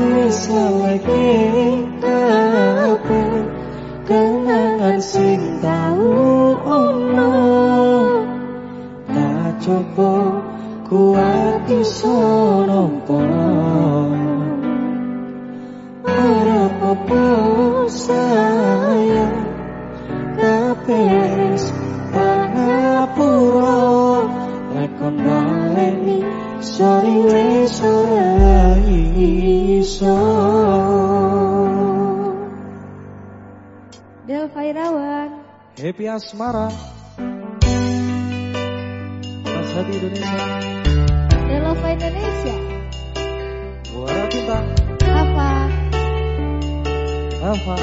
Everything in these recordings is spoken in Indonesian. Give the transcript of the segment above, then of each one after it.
Lagi kabeh kenangan sing tau Tak coba kuat iso Ora apa Fairawan. Happy Asmara. Mas Hati Indonesia. Delova Indonesia. Muara Cinta. Apa? Alfa.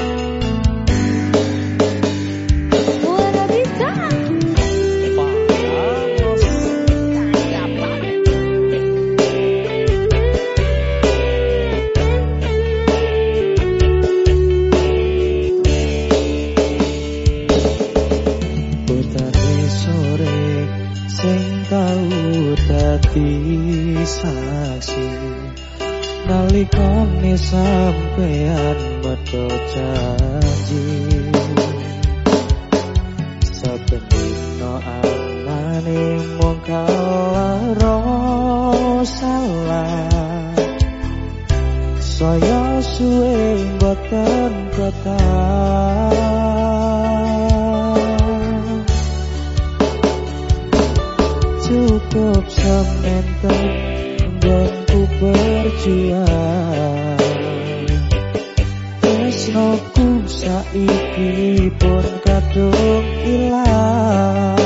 Dadi saksi nalikane sampean medho janji saben dina anane mung kalaro salah. Saya suwe aku saiki pun kadung ilang.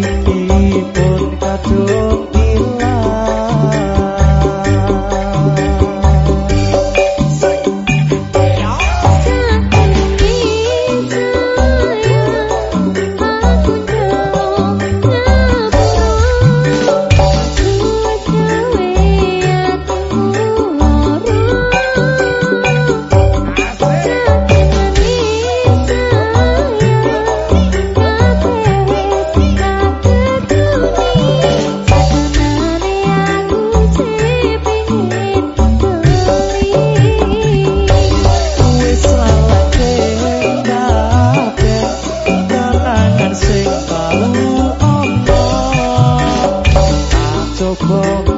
Tapi pun tak so close.